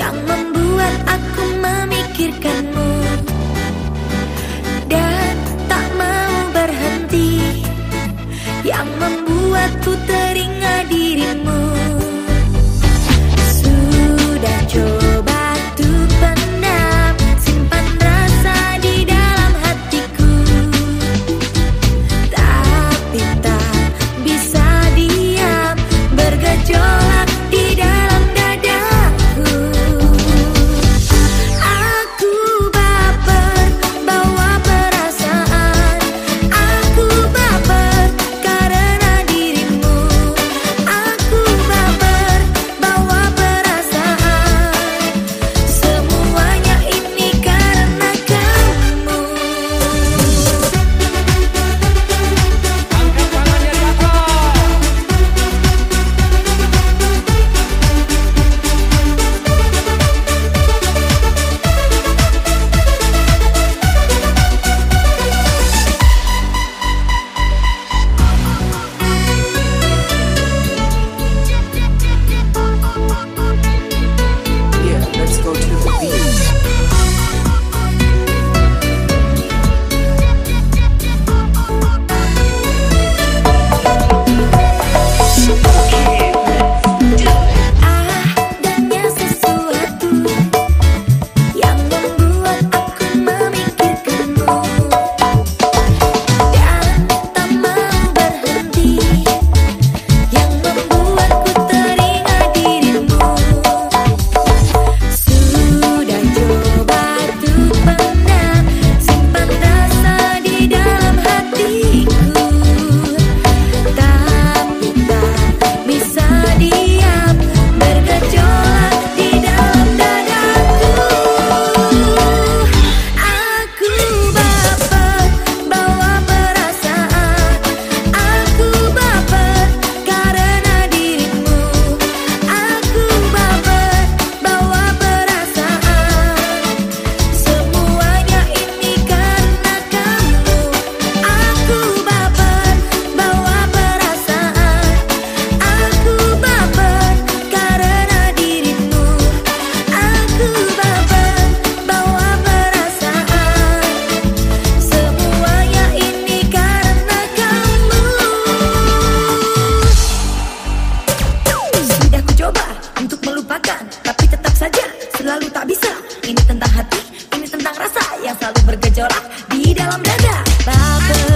yang membuat aku memikirkanmu. Ini tentang hati, ini tentang rasa Yang selalu bergejolak di dalam dada Bapak.